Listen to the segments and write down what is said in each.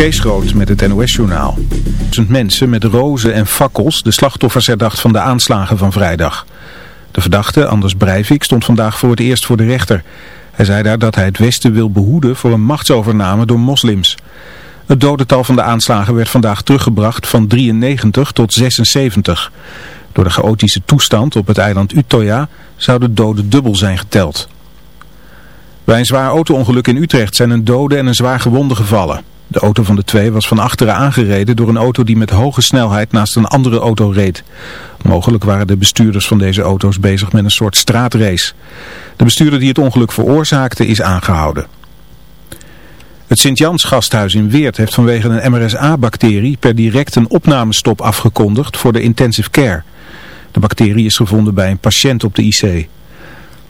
Kees Groot met het NOS-journaal. Duizend mensen met rozen en fakkels de slachtoffers herdacht van de aanslagen van vrijdag. De verdachte, Anders Breivik, stond vandaag voor het eerst voor de rechter. Hij zei daar dat hij het Westen wil behoeden voor een machtsovername door moslims. Het dodental van de aanslagen werd vandaag teruggebracht van 93 tot 76. Door de chaotische toestand op het eiland Utoya zouden doden dubbel zijn geteld. Bij een zwaar auto-ongeluk in Utrecht zijn een dode en een zwaar gewonde gevallen. De auto van de twee was van achteren aangereden door een auto die met hoge snelheid naast een andere auto reed. Mogelijk waren de bestuurders van deze auto's bezig met een soort straatrace. De bestuurder die het ongeluk veroorzaakte is aangehouden. Het Sint-Jans gasthuis in Weert heeft vanwege een MRSA-bacterie per direct een opnamestop afgekondigd voor de intensive care. De bacterie is gevonden bij een patiënt op de IC.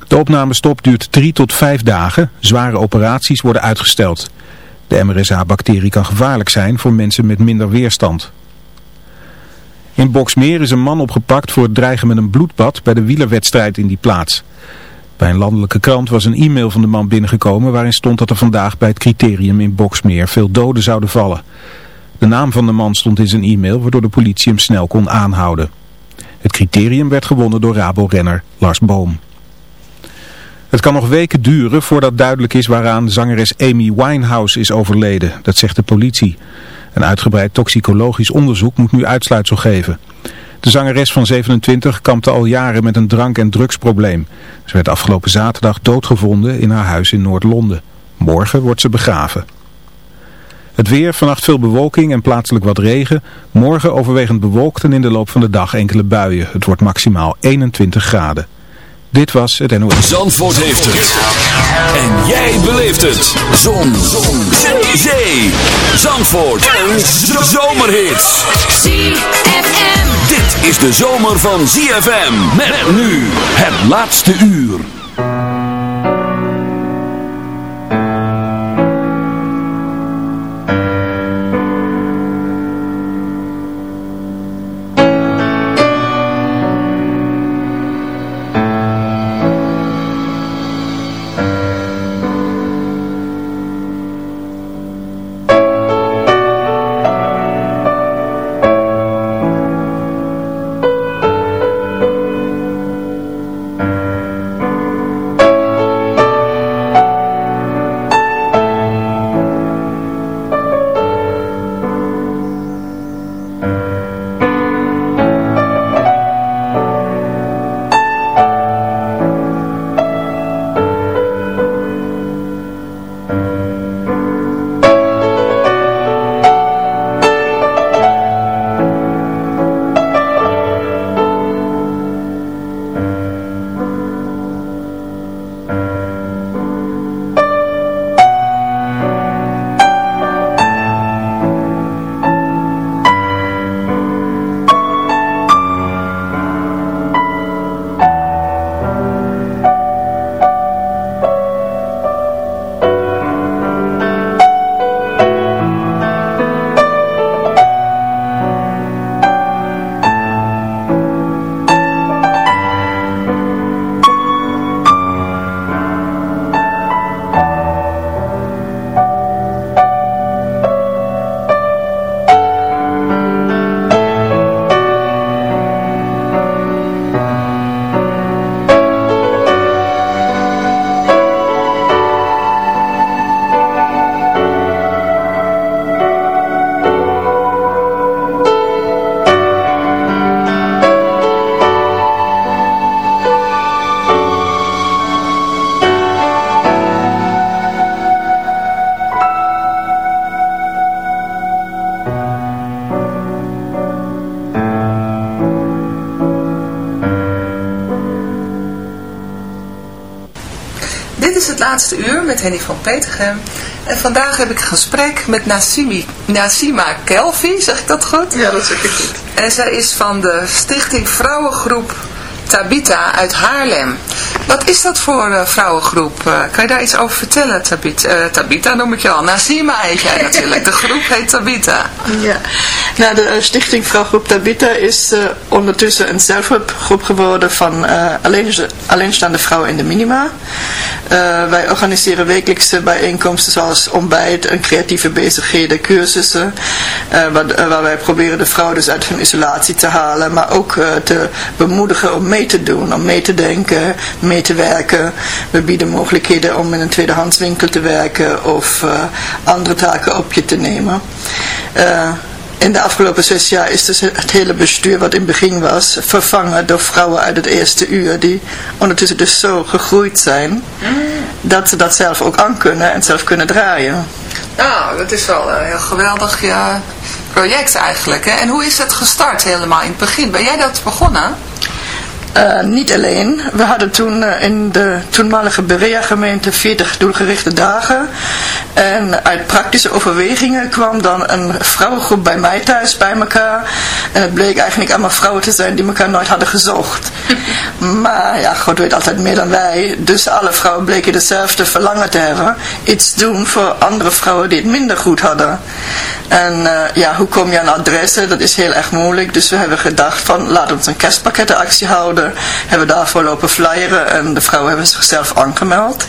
De opnamestop duurt drie tot vijf dagen. Zware operaties worden uitgesteld. De MRSA-bacterie kan gevaarlijk zijn voor mensen met minder weerstand. In Boksmeer is een man opgepakt voor het dreigen met een bloedbad bij de wielerwedstrijd in die plaats. Bij een landelijke krant was een e-mail van de man binnengekomen waarin stond dat er vandaag bij het criterium in Boksmeer veel doden zouden vallen. De naam van de man stond in zijn e-mail waardoor de politie hem snel kon aanhouden. Het criterium werd gewonnen door Rabo-renner Lars Boom. Het kan nog weken duren voordat duidelijk is waaraan zangeres Amy Winehouse is overleden. Dat zegt de politie. Een uitgebreid toxicologisch onderzoek moet nu uitsluitsel geven. De zangeres van 27 kampte al jaren met een drank- en drugsprobleem. Ze werd afgelopen zaterdag doodgevonden in haar huis in Noord-Londen. Morgen wordt ze begraven. Het weer, vannacht veel bewolking en plaatselijk wat regen. Morgen overwegend bewolkt en in de loop van de dag enkele buien. Het wordt maximaal 21 graden. Dit was het NOS. Zandvoort heeft het. En jij beleeft het. Zon. Zon. Zee. Zandvoort. En zomerhits. ZFM. Dit is de zomer van ZFM. Met nu het laatste uur. Met Henny van Petergem. En vandaag heb ik een gesprek met Nassimi, Nassima Kelvi, zeg ik dat goed? Ja, dat zeg ik goed. En zij is van de Stichting Vrouwengroep Tabita uit Haarlem. Wat is dat voor uh, vrouwengroep? Uh, kan je daar iets over vertellen, Tabita? Uh, Tabita noem ik je al. Nasima heet jij natuurlijk. De groep heet Tabita. Ja, nou, de stichting Vrouwgroep Tabita is ondertussen een zelfhulpgroep geworden van alleen, alleenstaande vrouwen in de minima. wij organiseren wekelijkse bijeenkomsten zoals ontbijt en creatieve bezigheden, cursussen. Waar, waar, wij proberen de vrouwen dus uit hun isolatie te halen, maar ook te bemoedigen om mee te doen, om mee te denken, mee te werken. We bieden mogelijkheden om in een tweedehandswinkel te werken of uh, andere taken op je te nemen. Uh, in de afgelopen zes jaar is dus het hele bestuur wat in het begin was vervangen door vrouwen uit het eerste uur die ondertussen dus zo gegroeid zijn dat ze dat zelf ook aan kunnen en zelf kunnen draaien. Nou, dat is wel een heel geweldig ja, project eigenlijk. Hè? En hoe is het gestart helemaal in het begin? Ben jij dat begonnen? Uh, niet alleen. We hadden toen uh, in de toenmalige Berea-gemeente 40 doelgerichte dagen. En uit praktische overwegingen kwam dan een vrouwengroep bij mij thuis bij elkaar. En het bleek eigenlijk allemaal vrouwen te zijn die elkaar nooit hadden gezocht. maar ja, God weet altijd meer dan wij. Dus alle vrouwen bleken dezelfde verlangen te hebben. Iets doen voor andere vrouwen die het minder goed hadden. En uh, ja, hoe kom je aan adressen? Dat is heel erg moeilijk. Dus we hebben gedacht van, laat ons een kerstpakkettenactie houden hebben we daarvoor lopen flyeren en de vrouwen hebben zichzelf aangemeld.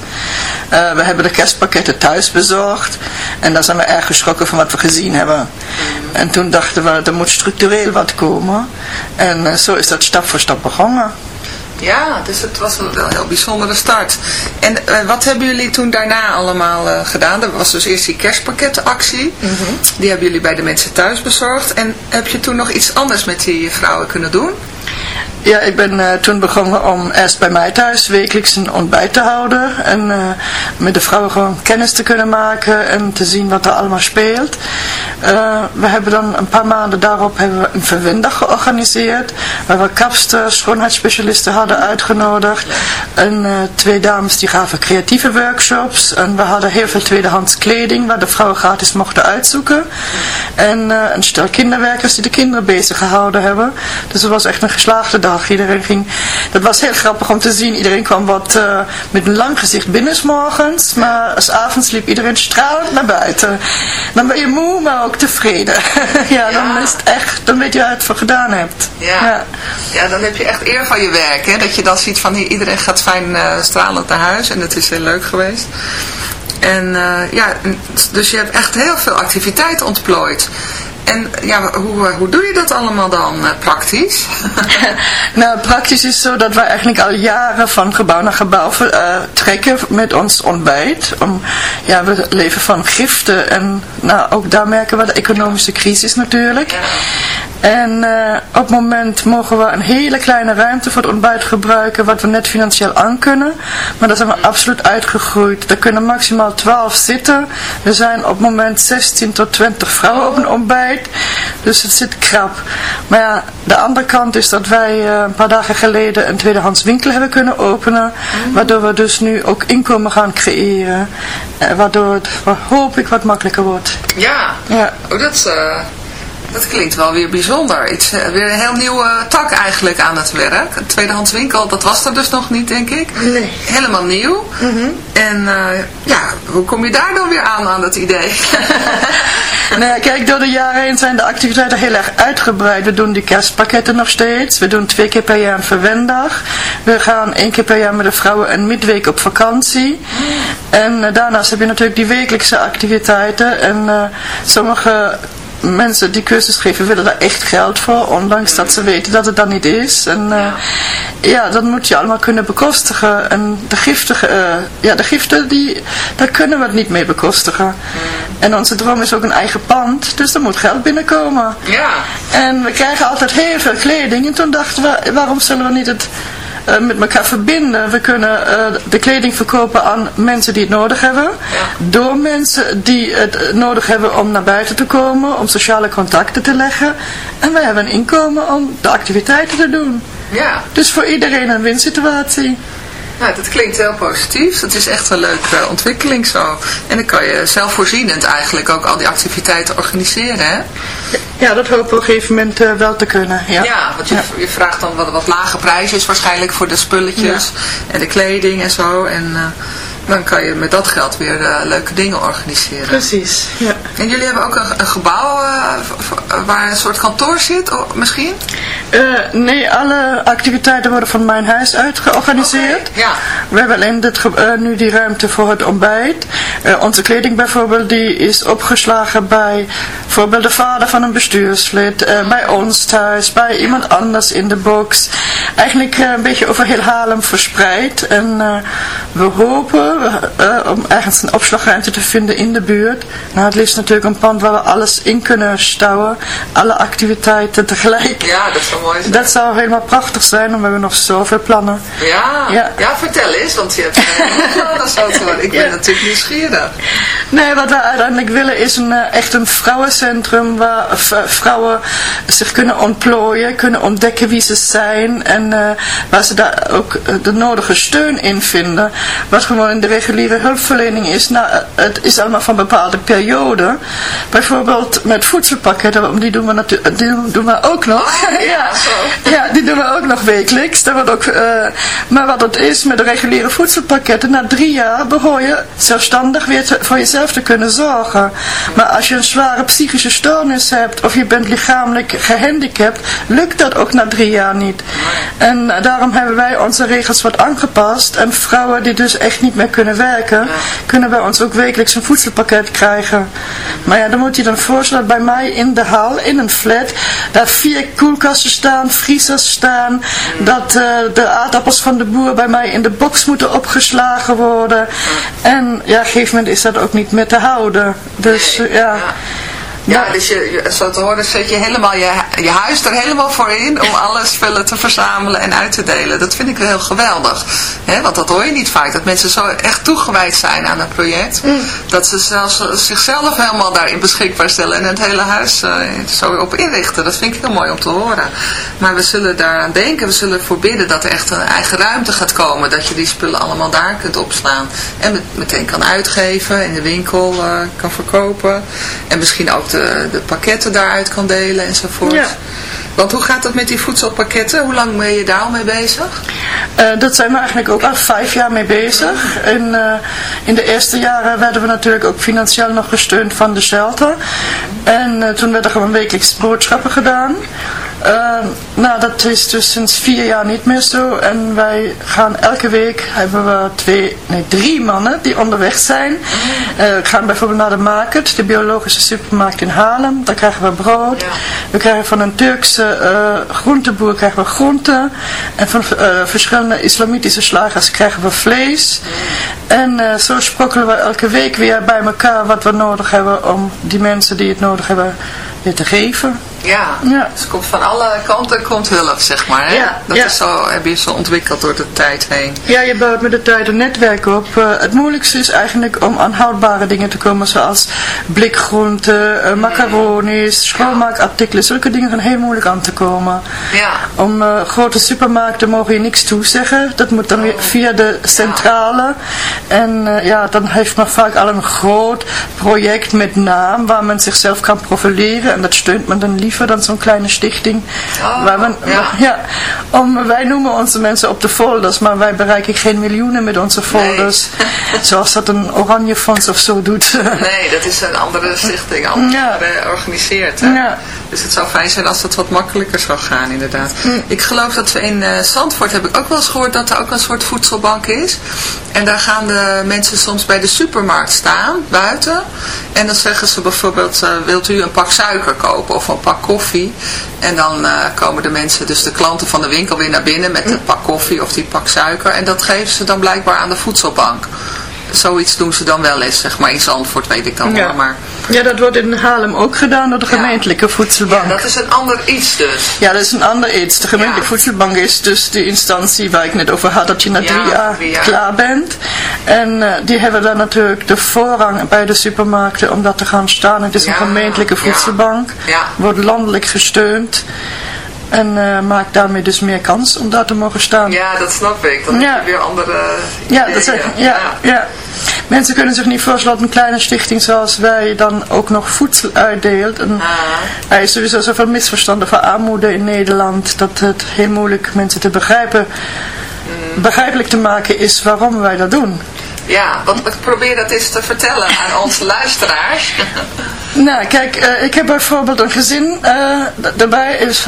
Uh, we hebben de kerstpakketten thuis bezorgd en daar zijn we erg geschrokken van wat we gezien hebben. En toen dachten we, er moet structureel wat komen. En uh, zo is dat stap voor stap begonnen. Ja, dus het was een, heel bijzondere start. En uh, wat hebben jullie toen daarna allemaal uh, gedaan? Er was dus eerst die kerstpakketactie. Mm -hmm. Die hebben jullie bij de mensen thuis bezorgd. En heb je toen nog iets anders met die vrouwen kunnen doen? Ja, ik ben uh, toen begonnen om eerst bij mij thuis wekelijks een ontbijt te houden. En uh, met de vrouwen gewoon kennis te kunnen maken en te zien wat er allemaal speelt. Uh, we hebben dan een paar maanden daarop hebben we een verwendag georganiseerd. Waar we kapsters, schoonheidsspecialisten hadden uitgenodigd. En twee dames die gaven creatieve workshops. En we hadden heel veel tweedehands kleding waar de vrouwen gratis mochten uitzoeken. En een stel kinderwerkers die de kinderen bezig gehouden hebben. Dus het was echt een geslaagde dag. Iedereen ging, dat was heel grappig om te zien. Iedereen kwam wat uh, met een lang gezicht binnen morgens. Maar als avonds liep iedereen stralend naar buiten. Dan ben je moe, maar ook tevreden. ja, ja, dan is het echt, dan weet je waar je het voor gedaan hebt. Ja. ja. Ja. dan heb je echt eer van je werk. Hè? Dat je dan ziet van iedereen gaat fijn uh, stralend naar huis. En dat is heel leuk geweest. En uh, ja, dus je hebt echt heel veel activiteit ontplooid. En ja, hoe, hoe doe je dat allemaal dan uh, praktisch? nou, praktisch is zo dat wij eigenlijk al jaren van gebouw naar gebouw uh, trekken met ons ontbijt. Om, ja, we leven van giften en nou, ook daar merken we de economische crisis natuurlijk. En uh, op het moment mogen we een hele kleine ruimte voor het ontbijt gebruiken, wat we net financieel aan kunnen. Maar daar zijn we absoluut uitgegroeid. Er kunnen maximaal 12 zitten. Er zijn op het moment 16 tot 20 vrouwen op een ontbijt. Dus het zit krap. Maar ja, de andere kant is dat wij uh, een paar dagen geleden een tweedehands winkel hebben kunnen openen. Mm. Waardoor we dus nu ook inkomen gaan creëren. Uh, waardoor het, hoop ik, wat makkelijker wordt. Ja, ja. Oh, dat is... Dat klinkt wel weer bijzonder. Het is weer een heel nieuwe tak eigenlijk aan het werk. Een tweedehands winkel, dat was er dus nog niet, denk ik. Nee. Helemaal nieuw. Mm En uh, ja, hoe kom je daar dan weer aan, aan dat idee? nou ja, kijk, door de jaren heen zijn de activiteiten heel erg uitgebreid. We doen die kerstpakketten nog steeds. We doen twee keer per jaar een verwendag. We gaan één keer per jaar met de vrouwen een midweek op vakantie. En uh, daarnaast heb je natuurlijk die wekelijkse activiteiten. En sommige mensen die cursus geven willen daar echt geld voor, ondanks dat ze weten dat het dan niet is. En uh, ja, dat moet je allemaal kunnen bekostigen. En de giften, uh, ja, de giften die, daar kunnen we het niet mee bekostigen. En onze droom is ook een eigen pand, dus er moet geld binnenkomen. Ja. En we krijgen altijd heel veel kleding. En toen dachten we, waarom zullen we niet het met elkaar verbinden. We kunnen uh, de kleding verkopen aan mensen die het nodig hebben. Door mensen die het nodig hebben om naar buiten te komen, om sociale contacten te leggen. En wij hebben een inkomen om de activiteiten te doen. Ja. Dus voor iedereen een winsituatie. Nou, dat klinkt heel positief. Dat is echt een leuke ontwikkeling zo. En dan kan je zelfvoorzienend eigenlijk ook al die activiteiten organiseren, hè? Ja, dat hopen we op een gegeven moment uh, wel te kunnen. Ja, ja want je, je vraagt dan wat, wat lage prijsjes waarschijnlijk voor de spulletjes en de kleding en zo. En, uh, dan kan je met dat geld weer uh, leuke dingen organiseren. Precies, ja. En jullie hebben ook een, een gebouw uh, waar een soort kantoor zit, misschien? Uh, nee, alle activiteiten worden van mijn huis uit georganiseerd. Okay, ja. We hebben alleen dit, nu die ruimte voor het ontbijt. onze kleding bijvoorbeeld, die is opgeslagen bij bijvoorbeeld de vader van een bestuurslid, bij ons thuis, bij iemand anders in de box. Eigenlijk een beetje over heel Haarlem verspreid. En we hopen om ergens een opslagruimte te vinden in de buurt. Nou, het liefst natuurlijk een pand waar we alles in kunnen stouwen. Alle activiteiten tegelijk. Ja, dat zou mooi zijn. Dat zou helemaal prachtig zijn, want we hebben nog zoveel plannen. Ja, ja. ja vertel eens, want je hebt plannen zo te worden. Ik ben natuurlijk nieuwsgierig. Nee, wat we uiteindelijk willen is een, echt een vrouwencentrum waar vrouwen zich kunnen ontplooien, kunnen ontdekken wie ze zijn en uh, waar ze daar ook de nodige steun in vinden. Wat gewoon in de reguliere hulpverlening is, nou, het is allemaal van bepaalde Bijvoorbeeld met voedselpakketten, die doen we, natuurlijk, die doen we ook nog. Oh, ja, ja, die doen we ook nog wekelijks. Dat wordt ook, uh, maar wat het is met de reguliere voedselpakketten, na drie jaar behoor je zelfstandig weer te, voor jezelf te kunnen zorgen. Maar als je een zware psychische stoornis hebt, of je bent lichamelijk gehandicapt, lukt dat ook na drie jaar niet. En daarom hebben wij onze regels wat aangepast. En vrouwen die dus echt niet meer kunnen werken, kunnen bij ons ook wekelijks een voedselpakket krijgen. Maar ja, dan moet je dan voorstellen, bij mij in de hal, in een flat, daar vier koelkasten staan, vriezers staan, dat uh, de aardappels van de boer bij mij in de box moeten opgeslagen worden. En ja, op een gegeven moment is dat ook niet meer te houden. Dus uh, ja. Ja, dus je, zo te horen zet je helemaal je, je huis er helemaal voor in om alle spullen te verzamelen en uit te delen. Dat vind ik wel heel geweldig. He, want dat hoor je niet vaak. Dat mensen zo echt toegewijd zijn aan het project. Mm. Dat ze zelfs zichzelf helemaal daarin beschikbaar stellen en het hele huis uh, zo op inrichten. Dat vind ik heel mooi om te horen. Maar we zullen daaraan denken. We zullen ervoor bidden dat er echt een eigen ruimte gaat komen. Dat je die spullen allemaal daar kunt opslaan. En met, meteen kan uitgeven. In de winkel uh, kan verkopen. En misschien ook de, de pakketten daaruit kan delen enzovoort. Ja. Want hoe gaat dat met die voedselpakketten? Hoe lang ben je daar al mee bezig? Uh, dat zijn we eigenlijk ook al vijf jaar mee bezig. En, uh, in de eerste jaren werden we natuurlijk ook financieel nog gesteund van de shelter. En uh, toen werden er gewoon wekelijks boodschappen gedaan. Nou, dat is dus sinds vier jaar niet meer zo. En wij gaan elke week, hebben we twee, nee, drie mannen die onderweg zijn. we gaan bijvoorbeeld naar de market, de biologische supermarkt in Haarlem. Daar krijgen we brood. Ja. We krijgen van een Turkse uh, groenteboer krijgen we groenten. En van uh, verschillende islamitische slagers krijgen we vlees. En zo sprokkelen we elke week weer bij elkaar wat we nodig hebben om die mensen die het nodig hebben weer te geven. Ja, ja. dus komt van alle kanten komt hulp, zeg maar. Hè? Ja, dat ja. is zo, heb je zo ontwikkeld door de tijd heen. Ja, je bouwt met de tijd een netwerk op. Uh, het moeilijkste is eigenlijk om aan houdbare dingen te komen, zoals blikgroenten, uh, macaronis, schoonmaakartikelen. Zulke dingen zijn heel moeilijk aan te komen. Ja. Om uh, grote supermarkten mogen je niks toezeggen. Dat moet dan weer via de centrale. En ja, dan heeft men vaak al een groot project met naam, waar men zichzelf kan profileren. En dat steunt men dan liever dan zo'n kleine stichting. Oh, waar men, ja. ja, om, wij noemen onze mensen op de folders, maar wij bereiken geen miljoenen met onze folders. Nee. Zoals dat een oranje fonds of zo doet. Nee, dat is een andere stichting, anders Ja. georganiseerd. Hè? Ja. Dus het zou fijn zijn als het wat makkelijker zou gaan, inderdaad. Mm. Ik geloof dat we in uh, Zandvoort, heb ik ook wel eens gehoord, dat er ook een soort voedselbank is. En daar gaan de mensen soms bij de supermarkt staan, buiten. En dan zeggen ze bijvoorbeeld, uh, wilt u een pak suiker kopen of een pak koffie? En dan uh, komen de mensen, dus de klanten van de winkel weer naar binnen met een pak koffie of die pak suiker. En dat geven ze dan blijkbaar aan de voedselbank. Zoiets doen ze dan wel eens, zeg maar. In Zandvoort weet ik dan Ja. wel, maar... Ja, dat wordt in Haarlem ook gedaan door de Ja. gemeentelijke voedselbank. Ja, dat is een ander iets dus. Ja, dat is een ander iets. De gemeentelijke Ja. voedselbank is dus de instantie waar ik net over had, dat je na drie jaar drie jaar. klaar bent. En uh, die hebben dan natuurlijk de voorrang bij de supermarkten om dat te gaan staan. Het is een gemeentelijke voedselbank, wordt landelijk gesteund. En maakt daarmee dus meer kans om daar te mogen staan. Ja, dat snap ik. Dan heb je weer andere ja, dat zeg, ja, ja. Mensen kunnen zich niet voorstellen dat een kleine stichting zoals wij dan ook nog voedsel uitdeelt. En ah. Er is sowieso zoveel misverstanden van armoede in Nederland dat het heel moeilijk mensen te begrijpen, mm. begrijpelijk te maken is waarom wij dat doen. Ja, want ik probeer dat eens te vertellen aan onze luisteraars. Nou, kijk, uh, ik heb bijvoorbeeld een gezin, uh, daarbij is,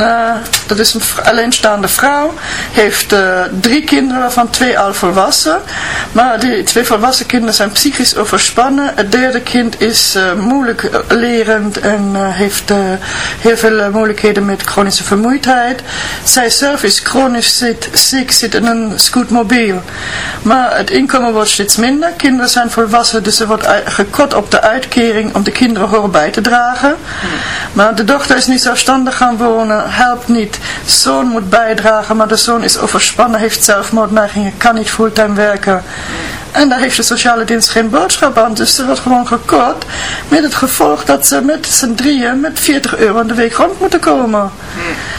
uh, dat is een alleenstaande vrouw, heeft drie kinderen, waarvan twee al volwassen. Maar die twee volwassen kinderen zijn psychisch overspannen. Het derde kind is moeilijk lerend en heeft heel veel moeilijkheden met chronische vermoeidheid. Zij zelf is chronisch ziek, zit in een scootmobiel. Maar het inkomen wordt steeds minder. Kinderen zijn volwassen, dus er wordt gekort op de uitkering om de kinderen horen bij te dragen. Maar de dochter is niet zelfstandig gaan wonen, helpt niet. Zoon moet bijdragen, maar de zoon is overspannen, heeft zelfmoordneigingen, kan niet fulltime werken. En daar heeft de sociale dienst geen boodschap aan. Dus ze wordt gewoon gekort. Met het gevolg dat ze met z'n drieën met 40 euro in de week rond moeten komen.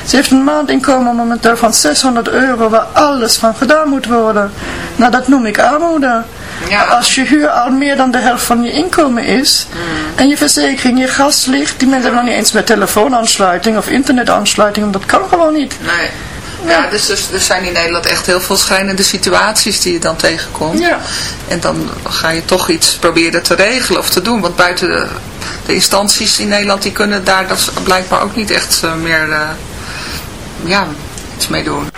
Ze heeft een maandinkomen momenteel van 600 euro waar alles van gedaan moet worden. Nou, dat noem ik armoede. Ja. Als je huur al meer dan de helft van je inkomen is en je verzekering, je gas ligt, die mensen hebben nog niet eens met telefoonaansluiting of internetaansluiting, dat kan gewoon niet. Nee. Ja, dus, dus er zijn in Nederland echt heel veel schrijnende situaties die je dan tegenkomt. Ja. En dan ga je toch iets proberen te regelen of te doen. Want buiten de, de instanties in Nederland, die kunnen daar dat blijkbaar ook niet echt uh, meer uh, ja, iets mee doen.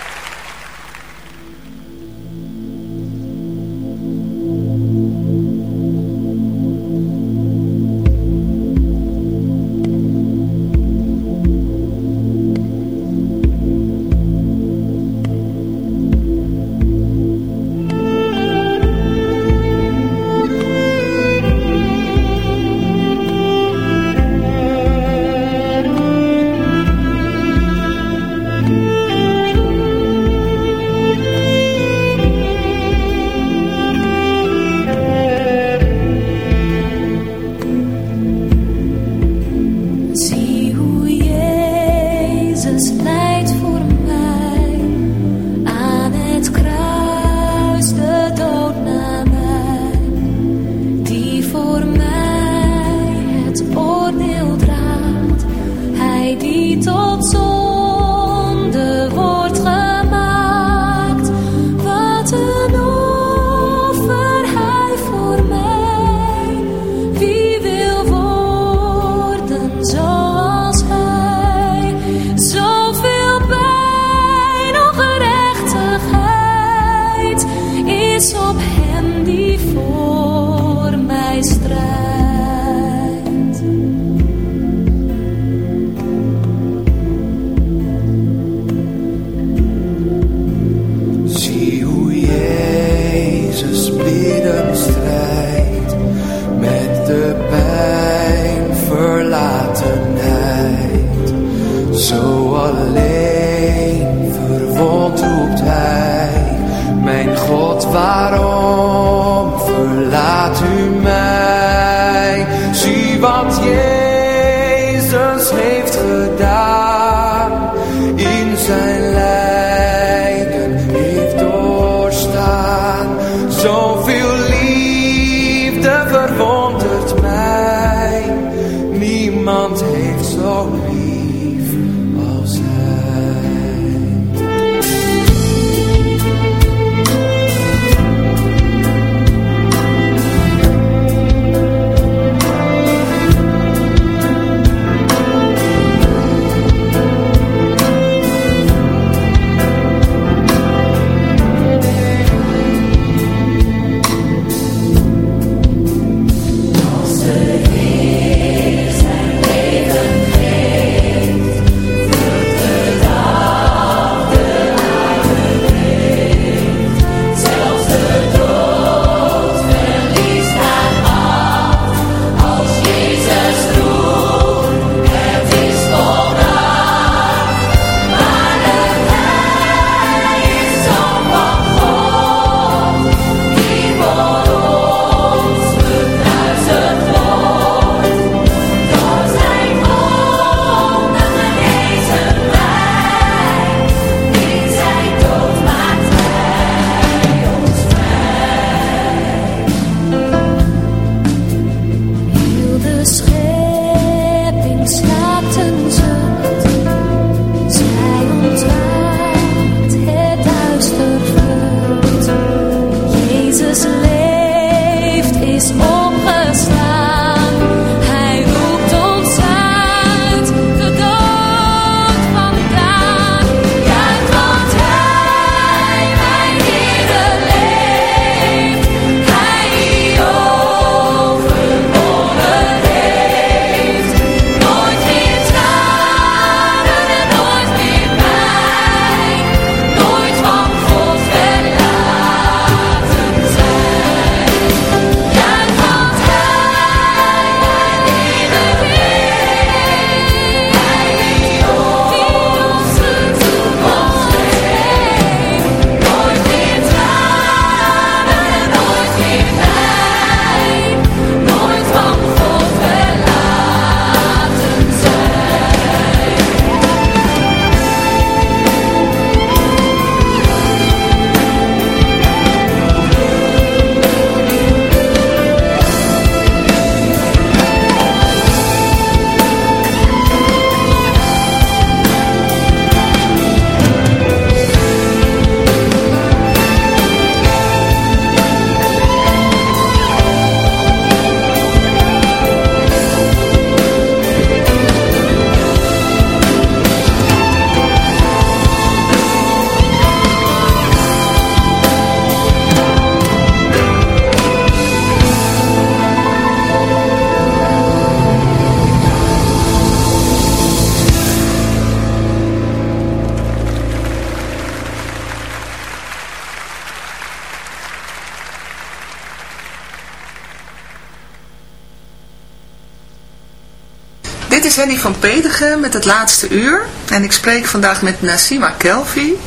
Is Henny van Pedegen met het laatste uur. En ik spreek vandaag met Nasima Kelvi.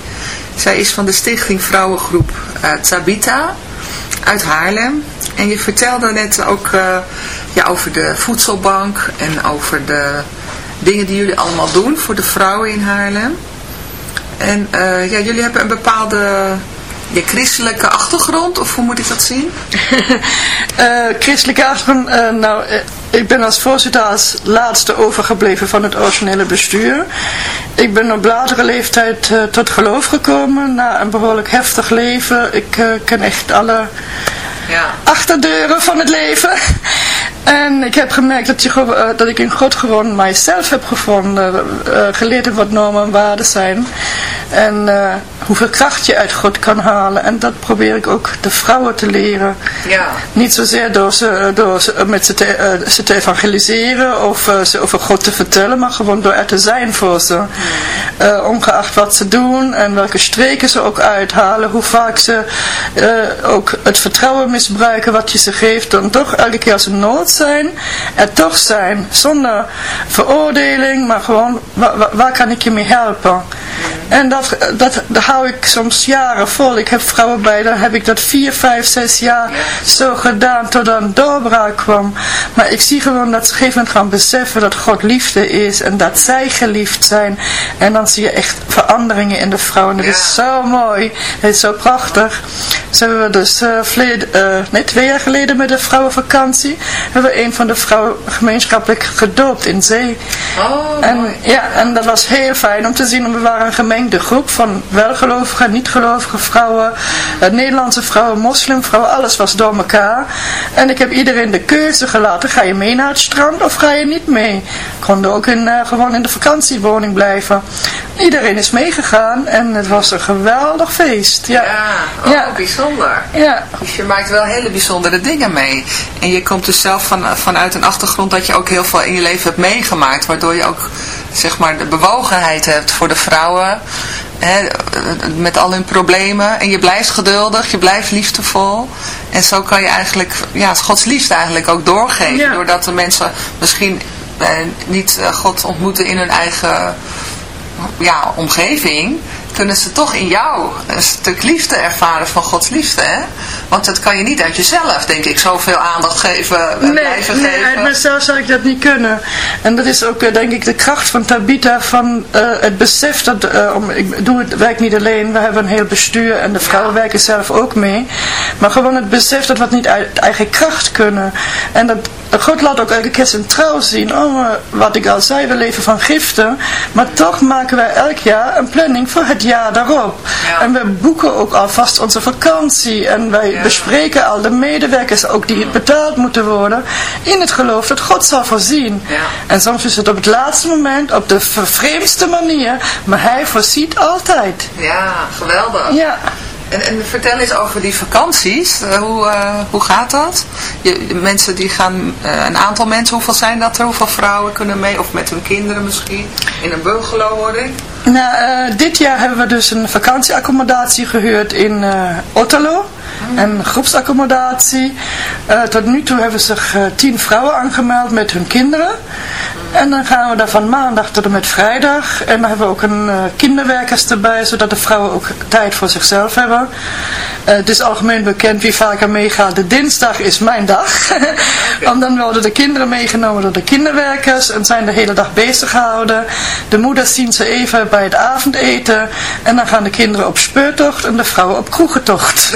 Zij is van de stichting Vrouwengroep uh, Tabita uit Haarlem. En je vertelde net ook uh, ja, over de voedselbank en over de dingen die jullie allemaal doen voor de vrouwen in Haarlem. En uh, ja, jullie hebben een bepaalde je christelijke achtergrond, of hoe moet ik dat zien? christelijke achtergrond, uh, nou, ik ben als voorzitter als laatste overgebleven van het originele bestuur. Ik ben op latere leeftijd tot geloof gekomen, na een behoorlijk heftig leven. Ik ken echt alle ja. achterdeuren van het leven. En ik heb gemerkt dat, je, uh, dat ik in God gewoon mijzelf heb gevonden. Uh, geleerd wat normen en waarden zijn. En hoeveel kracht je uit God kan halen. En dat probeer ik ook de vrouwen te leren. Ja. Niet zozeer door ze, door ze, met ze, te, ze te evangeliseren of ze over God te vertellen. Maar gewoon door er te zijn voor ze. ongeacht wat ze doen en welke streken ze ook uithalen. Hoe vaak ze ook het vertrouwen misbruiken wat je ze geeft. Dan toch elke keer als een nood zijn, er toch zijn, zonder veroordeling, maar gewoon, waar, waar kan ik je mee helpen? En dat, dat, dat hou ik soms jaren vol. Ik heb vrouwen bij, dan heb ik dat vier, vijf, zes jaar zo gedaan tot een doorbraak kwam. Maar ik zie gewoon dat ze op een gegeven moment gaan beseffen dat God liefde is en dat zij geliefd zijn. En dan zie je echt veranderingen in de vrouwen. Dat is zo mooi. Het is zo prachtig. Ze hebben we dus uh, verleden, uh, nee, twee jaar geleden met de vrouwenvakantie hebben we een van de vrouwen gemeenschappelijk gedoopt in zee. Oh, en, ja, en dat was heel fijn om te zien. We waren een gemengde groep van welgelovige niet-gelovige vrouwen, uh, Nederlandse vrouwen, moslimvrouwen, alles was door elkaar. En ik heb iedereen de keuze gelaten, ga je mee naar het strand of ga je niet mee? Ik kon ook in, uh, gewoon in de vakantiewoning blijven. Iedereen is meegegaan en het was een geweldig feest. Ja, ja, oh, ja. bijzonder. Ja. Dus je maakt wel hele bijzondere dingen mee. En je komt dus zelf van, vanuit een achtergrond dat je ook heel veel in je leven hebt meegemaakt. Waardoor je ook zeg maar de bewogenheid hebt voor de vrouwen. Hè, met al hun problemen. En je blijft geduldig, je blijft liefdevol. En zo kan je eigenlijk ja, Gods liefde eigenlijk ook doorgeven. Ja. Doordat de mensen misschien eh, niet God ontmoeten in hun eigen ja, omgeving, kunnen ze toch in jou een stuk liefde ervaren van Gods liefde. Hè? Want dat kan je niet uit jezelf, denk ik, zoveel aandacht geven en nee, blijven nee, geven. uit mezelf zou ik dat niet kunnen. En dat is ook, uh, denk ik, de kracht van Tabita, van uh, het besef dat, uh, om, ik doe het werk niet alleen, we hebben een heel bestuur en de vrouwen ja. werken zelf ook mee. Maar gewoon het besef dat we het niet uit eigen kracht kunnen. En dat God laat ook elke keer zijn trouw zien. Oh, wat ik al zei, we leven van giften. Maar toch maken wij elk jaar een planning voor het jaar daarop. Ja. En we boeken ook alvast onze vakantie. En wij ja. bespreken al de medewerkers, ook die betaald moeten worden. In het geloof dat God zal voorzien. Ja. En soms is het op het laatste moment, op de vervreemdste manier. Maar hij voorziet altijd. Ja, geweldig. Ja. En, en, vertel eens over die vakanties. Uh, hoe, uh, hoe gaat dat? Je, mensen die gaan, een aantal mensen, hoeveel zijn dat er? Hoeveel vrouwen kunnen mee? Of met hun kinderen misschien? In een bungalow hoor ik. Nou, dit jaar hebben we dus een vakantieaccommodatie gehuurd in Otterlo. Een groepsaccommodatie. tot nu toe hebben zich tien vrouwen aangemeld met hun kinderen. En dan gaan we daar van maandag tot en met vrijdag. En dan hebben we ook een uh, kinderwerkers erbij, zodat de vrouwen ook tijd voor zichzelf hebben. Uh, het is algemeen bekend wie vaker meegaat. De dinsdag is mijn dag. Want dan worden de kinderen meegenomen door de kinderwerkers en zijn de hele dag bezig gehouden. De moeders zien ze even bij het avondeten. En dan gaan de kinderen op speurtocht en de vrouwen op kroegentocht.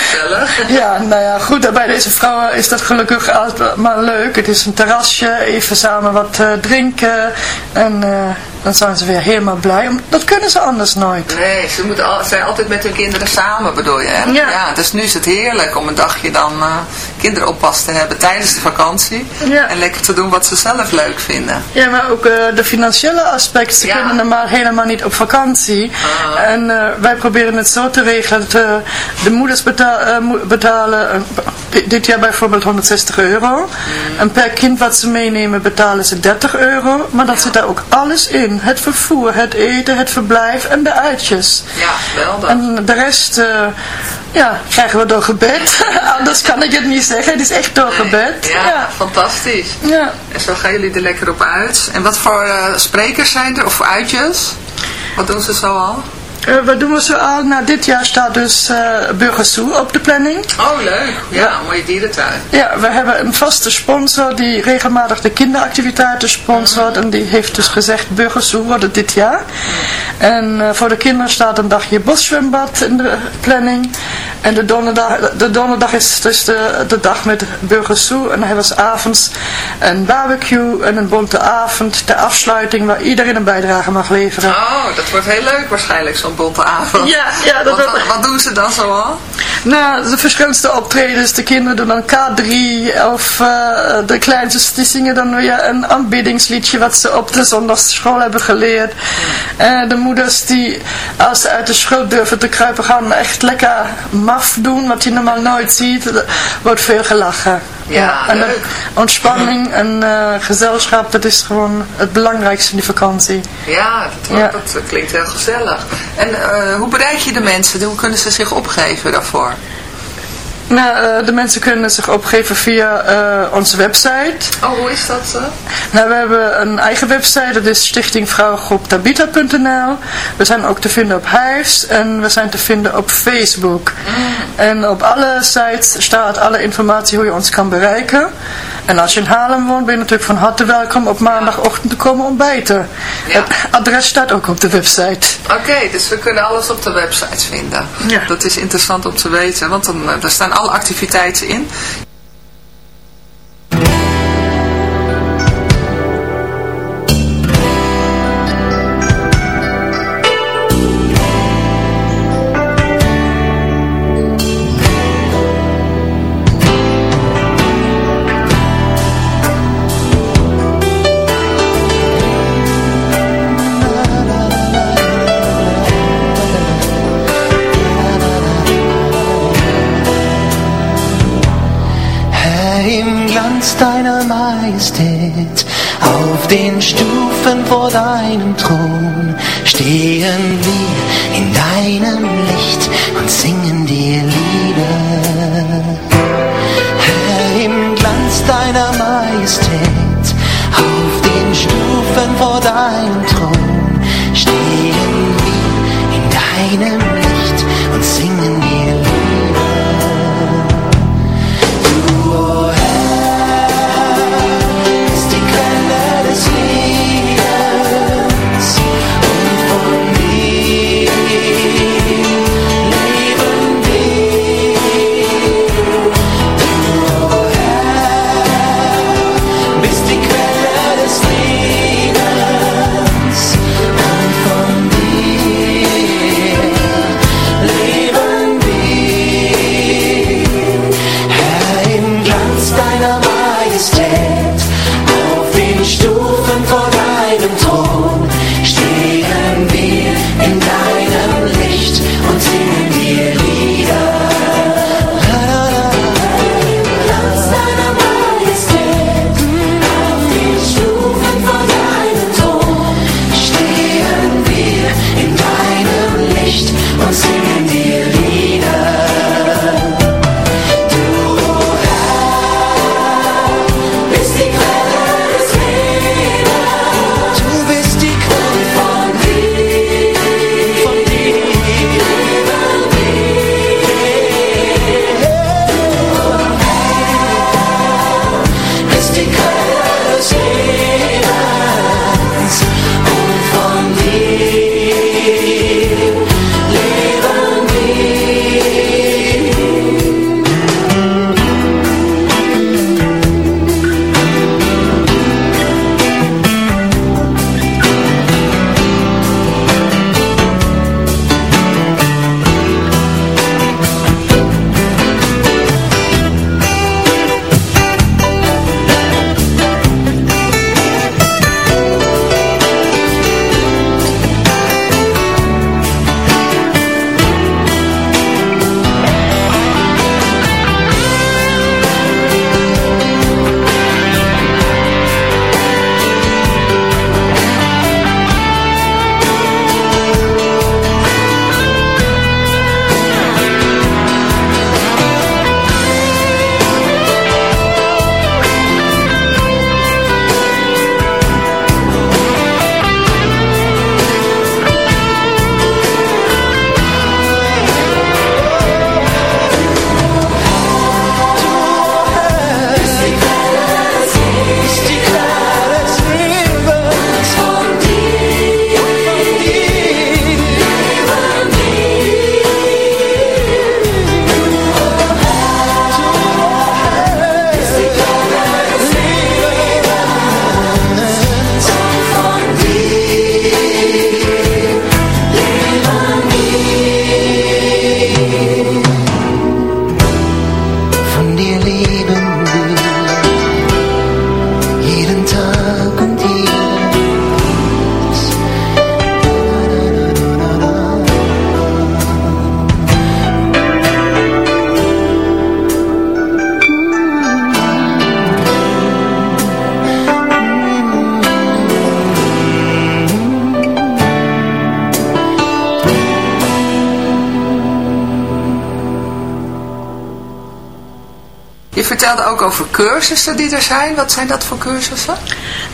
ja, nou ja, goed. Bij deze vrouwen is dat gelukkig maar leuk. Het is een terrasje, even samen wat uh, drinken. En uh, dan zijn ze weer helemaal blij. Dat kunnen ze anders nooit. Nee, ze moeten al, zijn altijd met hun kinderen samen, bedoel je, hè? Ja. ja dus nu is het heerlijk om een dagje dan uh, kinderoppas te hebben tijdens de vakantie. Ja. En lekker te doen wat ze zelf leuk vinden. Ja, maar ook uh, de financiële aspect. Ze Ja. kunnen normaal helemaal niet op vakantie. Ah. En wij proberen het zo te regelen dat de moeders beta uh, mo- betalen, uh, di- dit jaar bijvoorbeeld 160 euro. Mm. En per kind wat ze meenemen betalen ze 30 euro. Maar dat zit daar ook alles in. Het vervoer, het eten, het verblijf en de uitjes. Ja, geweldig. En de rest, uh, ja, krijgen we door gebed. Anders kan ik het niet zeggen. Het is echt door gebed. Ja, fantastisch. Ja. En zo gaan jullie er lekker op uit. En wat voor sprekers zijn er? Of voor uitjes? Wat doen ze zo al? Uh, wat doen we zo al? Nou, dit jaar staat dus uh, op de planning. Oh, leuk. Ja, mooie dierentuin. Ja, we hebben een vaste sponsor die regelmatig de kinderactiviteiten sponsort. En die heeft dus gezegd, Burgersoe wordt het dit jaar. En uh, voor de kinderen staat een dagje boszwembad in de planning. En de donderdag, de donderdag is dus de, de dag met Burgersoe. En dan hebben we avonds een barbecue en een bonte avond. De afsluiting waar iedereen een bijdrage mag leveren. Oh, dat wordt heel leuk waarschijnlijk, zo'n bonte avond. Ja, ja. Dat wat, wat, doen ze dan zoal? Nou, de verschillende optredens. De kinderen doen dan K3 of uh, de kleinste die zingen dan weer een aanbiddingsliedje wat ze op de zondagsschool hebben geleerd. En uh, de moeders die als ze uit de school durven te kruipen gaan echt lekker maf doen, wat je normaal nooit ziet. Er wordt veel gelachen. Ja, en leuk. ontspanning en uh, gezelschap, dat is gewoon het belangrijkste in die vakantie. Ja, dat, ja. dat klinkt heel gezellig. En uh, hoe bereik je de mensen? Hoe kunnen ze zich opgeven daarvoor? Nou, uh, de mensen kunnen zich opgeven via uh, onze website. Oh, hoe is dat? Uh? Nou, we hebben een eigen website, dat is stichtingvrouwengroep We zijn ook te vinden op Hives en we zijn te vinden op Facebook. Mm. En op alle sites staat alle informatie hoe je ons kan bereiken. En als je in Haarlem woont, ben je natuurlijk van harte welkom op maandagochtend te komen ontbijten. Ja. Het adres staat ook op de website. Oké, dus we kunnen alles op de website vinden. Ja. Dat is interessant om te weten, want dan, daar staan alle activiteiten in. Vor deinem Thron stehen wir vertelde ook over cursussen die er zijn. Wat zijn dat voor cursussen?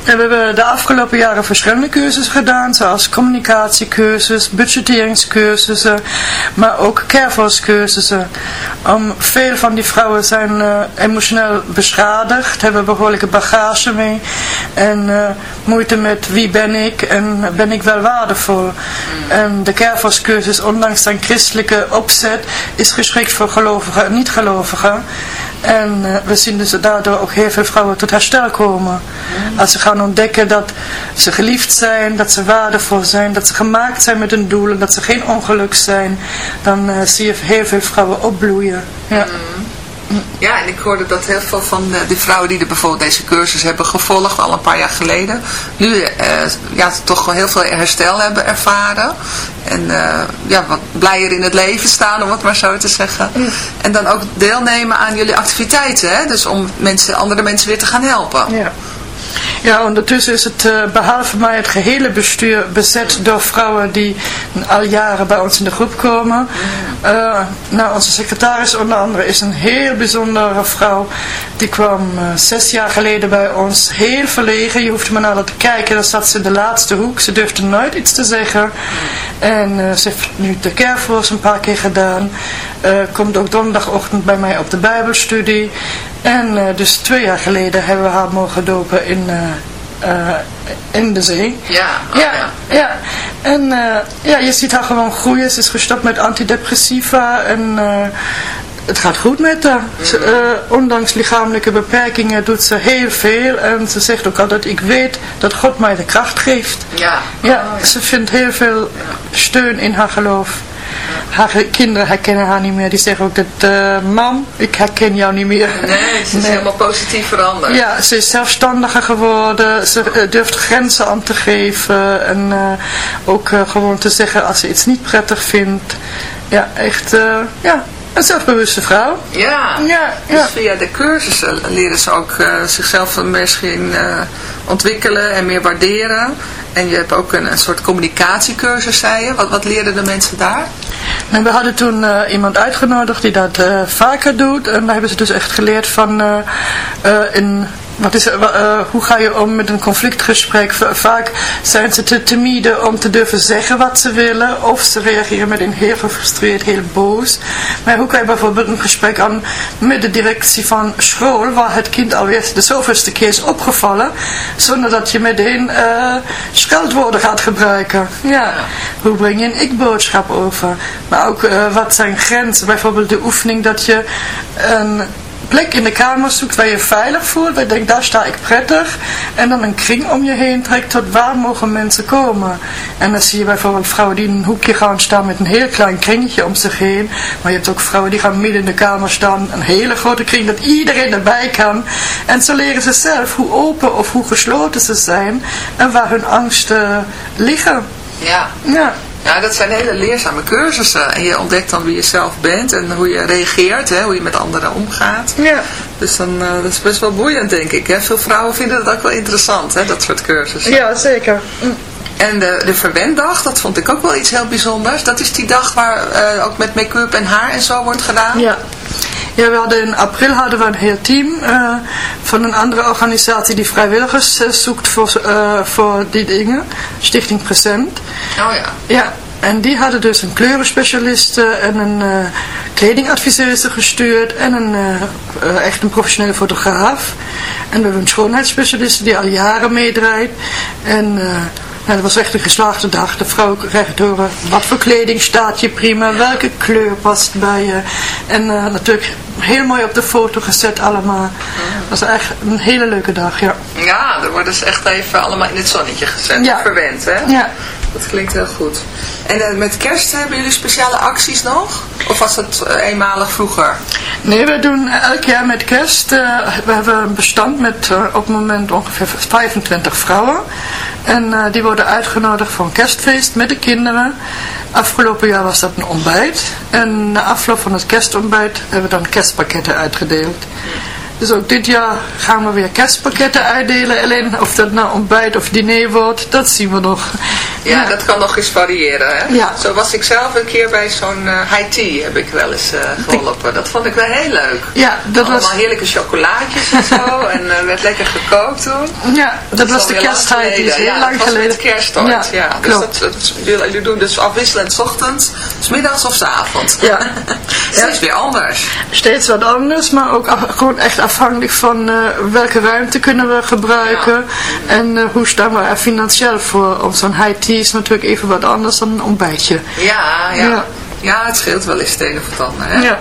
we hebben de afgelopen jaren verschillende cursussen gedaan, zoals communicatiecursus, budgetteringscursussen, maar ook cursussen. Um, veel van die vrouwen zijn uh, emotioneel beschadigd, hebben behoorlijke bagage mee en uh, moeite met wie ben ik en ben ik wel waardevol. En de cursus, ondanks zijn christelijke opzet, is geschikt voor gelovigen en niet-gelovigen. En uh, we zien dus daardoor ook heel veel vrouwen tot herstel komen. Als ze gaan ontdekken dat ze geliefd zijn, dat ze waardevol zijn, dat ze gemaakt zijn met een doel en dat ze geen ongeluk zijn, dan uh, zie je heel veel vrouwen opbloeien. Ja. Mm. Ja, en ik hoorde dat heel veel van de, de, vrouwen die er bijvoorbeeld deze cursus hebben gevolgd, al een paar jaar geleden, nu uh, ja, toch wel heel veel herstel hebben ervaren. En uh, ja, wat blijer in het leven staan, om het maar zo te zeggen. En dan ook deelnemen aan jullie activiteiten, hè? dus om mensen, andere mensen weer te gaan helpen. Ja. Ja, ondertussen is het uh, behalve mij het gehele bestuur bezet door vrouwen die al jaren bij ons in de groep komen. Uh, nou, onze secretaris onder andere is een heel bijzondere vrouw. Die kwam uh, zes jaar geleden bij ons, heel verlegen. Je hoefde maar naar haar te kijken, dan zat ze in de laatste hoek. Ze durfde nooit iets te zeggen. En ze heeft nu de Kerfors een paar keer gedaan. komt ook donderdagochtend bij mij op de bijbelstudie. En uh, dus twee jaar geleden hebben we haar mogen dopen in, uh, uh, in de zee. Ja, oh, ja, ja, ja. En ja, je ziet haar gewoon groeien. Ze is gestopt met antidepressiva en het gaat goed met haar. Ze, ondanks lichamelijke beperkingen doet ze heel veel. En ze zegt ook altijd, ik weet dat God mij de kracht geeft. Ja. Ja, ze vindt heel veel steun in haar geloof haar kinderen herkennen haar niet meer. Die zeggen ook dat, uh, mam, ik herken jou niet meer. Nee, ze is helemaal positief veranderd. Ja, ze is zelfstandiger geworden. Ze uh, durft grenzen aan te geven. En uh, ook gewoon te zeggen als ze iets niet prettig vindt. Ja, echt, ja, een zelfbewuste vrouw. Ja, ja, dus via de cursussen leren ze ook zichzelf misschien ontwikkelen en meer waarderen. En je hebt ook een, een soort communicatiecursus, zei je. Wat, wat leerden de mensen daar? En we hadden toen uh, iemand uitgenodigd die dat uh, vaker doet. En daar hebben ze dus echt geleerd van uh, in wat is, uh, hoe ga je om met een conflictgesprek? Vaak zijn ze te timide om te durven zeggen wat ze willen. Of ze reageren meteen heel gefrustreerd, heel boos. Maar hoe kan je bijvoorbeeld een gesprek aan met de directie van school, waar het kind alweer de zoveelste keer is opgevallen, zonder dat je meteen uh, scheldwoorden gaat gebruiken. Ja. Hoe breng je een ik-boodschap over? Maar ook uh, wat zijn grenzen? Bijvoorbeeld de oefening dat je een plek in de kamer zoekt waar je veilig voelt. Waar je denkt, daar sta ik prettig. En dan een kring om je heen trekt tot waar mogen mensen komen. En dan zie je bijvoorbeeld vrouwen die in een hoekje gaan staan met een heel klein kringetje om zich heen. Maar je hebt ook vrouwen die gaan midden in de kamer staan. Een hele grote kring dat iedereen erbij kan. En zo leren ze zelf hoe open of hoe gesloten ze zijn. En waar hun angsten liggen. Ja. Ja. Ja, dat zijn hele leerzame cursussen. En je ontdekt dan wie je zelf bent en hoe je reageert, hè, hoe je met anderen omgaat. Ja. Dus dan, uh, dat is best wel boeiend, denk ik. Hè? Veel vrouwen vinden dat ook wel interessant, hè, dat soort cursussen. Ja, zeker. En de, de verwenddag, dat vond ik ook wel iets heel bijzonders. Dat is die dag waar uh, ook met make-up en haar en zo wordt gedaan. Ja. Ja, we hadden in april hadden we een heel team uh, van een andere organisatie die vrijwilligers uh, zoekt voor, uh, voor die dingen. Stichting Present. Oh ja. Ja, en die hadden dus een kleurenspecialiste en een kledingadviseuse gestuurd en een, echt een professionele fotograaf. En we hebben een schoonheidsspecialiste die al jaren meedraait. En nou, dat was echt een geslaagde dag. De vrouw krijgt horen wat voor kleding staat je prima, welke kleur past bij je. En uh, natuurlijk heel mooi op de foto gezet allemaal. Dat was echt een hele leuke dag, ja. Ja, er worden ze echt even allemaal in het zonnetje gezet. Ja. Verwend, hè? Ja. Dat klinkt heel goed. En uh, met kerst hebben jullie speciale acties nog? Of was het uh, eenmalig vroeger? Nee, we doen elk jaar met kerst. Uh, we hebben een bestand met op het moment ongeveer 25 vrouwen. En die worden uitgenodigd voor een kerstfeest met de kinderen. Afgelopen jaar was dat een ontbijt. En na afloop van het kerstontbijt hebben we dan kerstpakketten uitgedeeld. Dus ook dit jaar gaan we weer kerstpakketten uitdelen. Alleen of dat nou ontbijt of diner wordt, dat zien we nog. Ja, dat kan nog eens variëren. Hè? Ja. Zo was ik zelf een keer bij zo'n uh, high tea heb ik wel eens uh, geholpen. Dat vond ik wel heel leuk. Ja, dat Allemaal was... heerlijke chocolaatjes en zo. en uh, werd lekker gekookt toen. Ja, dat, dat was de kerst high tea. Heel ja, lang dat geleden. was met kerstort. Ja, ja. Dus klopt. dat, dat, jullie doen dus afwisselend s ochtends, s middags of s avonds. Ja. Steeds weer anders. Steeds wat anders, maar ook af, gewoon echt afhankelijk van welke ruimte kunnen we gebruiken. En hoe staan we er financieel voor. Om zo'n high tea is natuurlijk even wat anders dan een ontbijtje. Ja, ja. Ja. ja. het scheelt wel eens het een of het ander. Hè? Ja.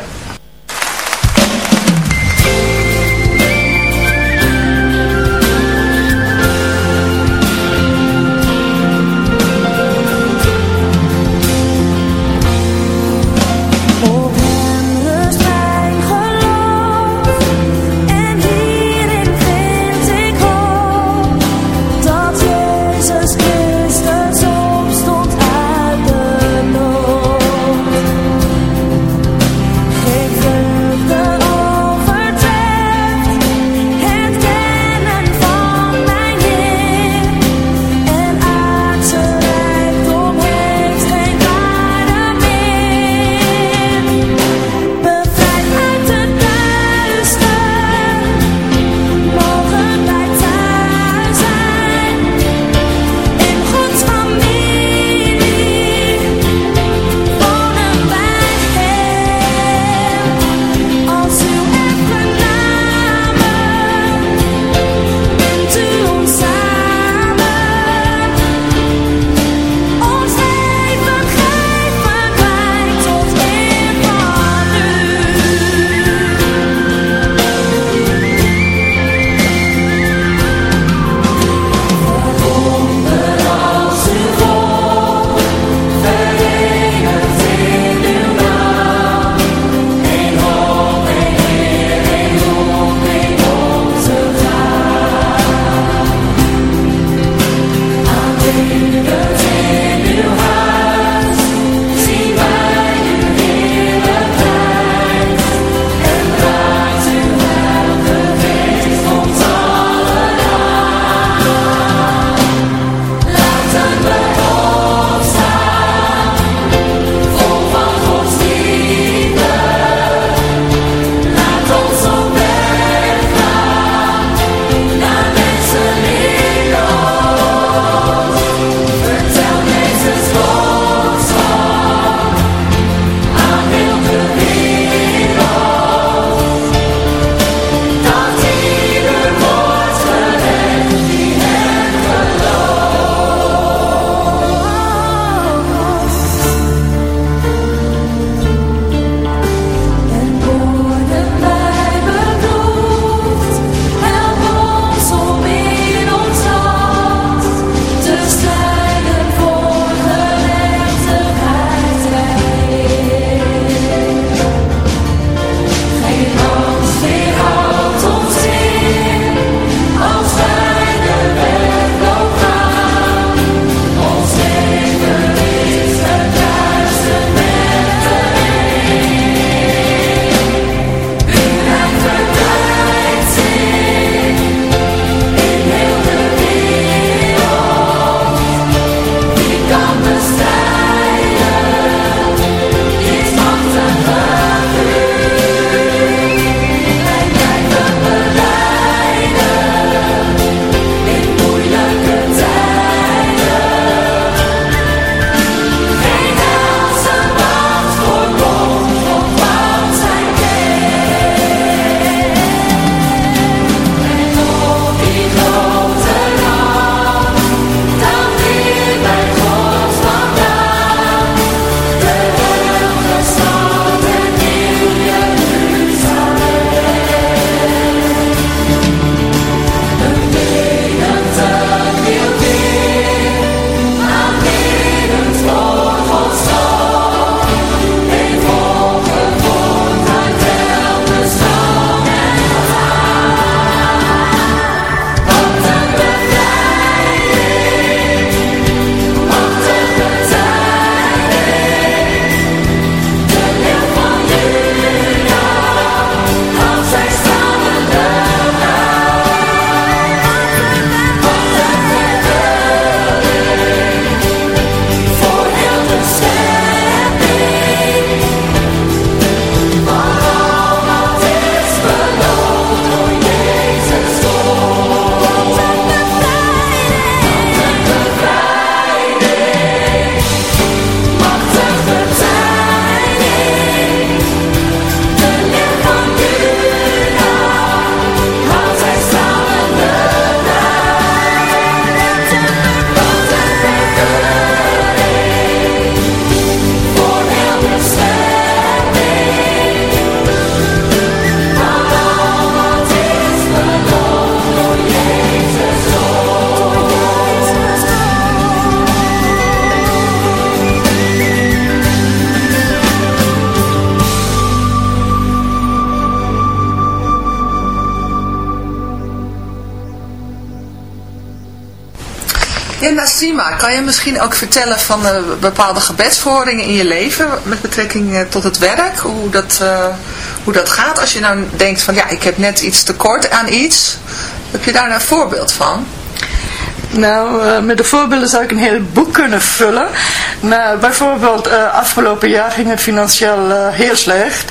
Nassima, kan je misschien ook vertellen van uh, bepaalde gebedsverhoringen in je leven met betrekking tot het werk? Hoe dat, hoe dat gaat als je nou denkt van ja, ik heb net iets tekort aan iets. Heb je daar een voorbeeld van? Nou, met de voorbeelden zou ik een heel boek kunnen vullen. Nou, bijvoorbeeld, afgelopen jaar ging het financieel heel slecht.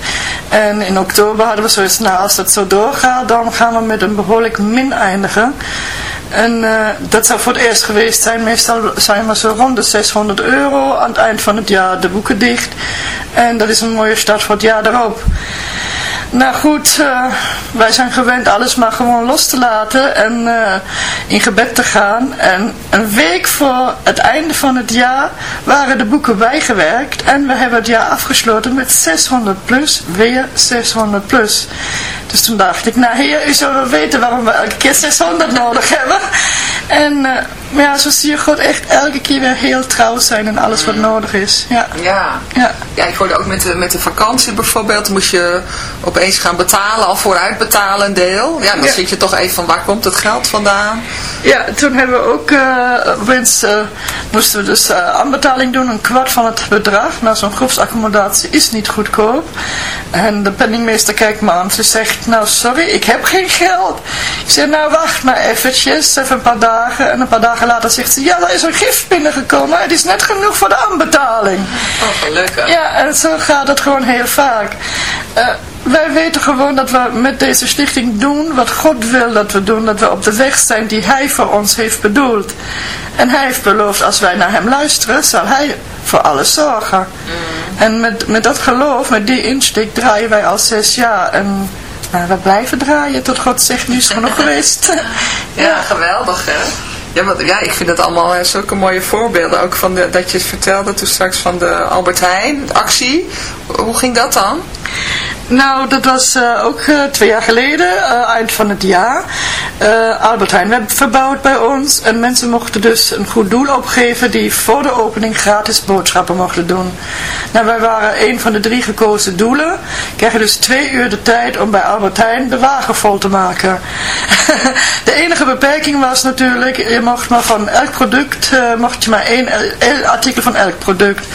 En in oktober hadden we zoiets, nou als dat zo doorgaat, dan gaan we met een behoorlijk min eindigen. En dat zou voor het eerst geweest zijn. Meestal zijn we zo rond de 600 euro aan het eind van het jaar de boeken dicht. En dat is een mooie start voor het jaar erop. Nou goed, uh, wij zijn gewend alles maar gewoon los te laten en uh, in gebed te gaan. En een week voor het einde van het jaar waren de boeken bijgewerkt. En we hebben het jaar afgesloten met 600 plus, weer 600 plus. Dus toen dacht ik, nou heer, u zou wel weten waarom we elke keer 600 nodig hebben. En uh, ja, zo zie je God echt elke keer weer heel trouw zijn en alles wat nodig is. Ja, ja. ja. ja ik hoorde ook met de, met de vakantie bijvoorbeeld, moest je opeens gaan betalen, al vooruit betalen een deel. Ja, dan zit je toch even van waar komt het geld vandaan? Ja, toen hebben we ook, uh, moesten we dus uh, aanbetaling doen, een kwart van het bedrag. Nou, zo'n groepsaccommodatie is niet goedkoop. En de penningmeester kijkt me aan, ze zegt, nou sorry, ik heb geen geld. Ik zeg, nou wacht maar eventjes, even een paar dagen. En een paar dagen later zegt ze, ja, er is een gift binnengekomen. Het is net genoeg voor de aanbetaling. Oh, gelukkig. Ja, en zo gaat het gewoon heel vaak. Uh, wij weten gewoon dat we met deze stichting doen wat God wil dat we doen. Dat we op de weg zijn die Hij voor ons heeft bedoeld. En Hij heeft beloofd, als wij naar Hem luisteren, zal Hij voor alles zorgen. Mm. En met, met dat geloof, met die insteek, draaien wij al zes jaar. En nou, we blijven draaien tot God zegt, nu is het genoeg geweest. ja, ja, geweldig hè. Ja, wat, ja, ik vind het allemaal uh, zulke mooie voorbeelden. Ook van de, dat je het vertelde toen straks van de Albert Heijn actie. Hoe ging dat dan? Nou, dat was uh, ook uh, twee jaar geleden, uh, eind van het jaar. Albert Heijn werd verbouwd bij ons. En mensen mochten dus een goed doel opgeven die voor de opening gratis boodschappen mochten doen. Nou, wij waren een van de drie gekozen doelen. Kregen dus twee uur de tijd om bij Albert Heijn de wagen vol te maken. de enige beperking was natuurlijk, je mocht maar van elk product, mocht je maar één artikel van elk product.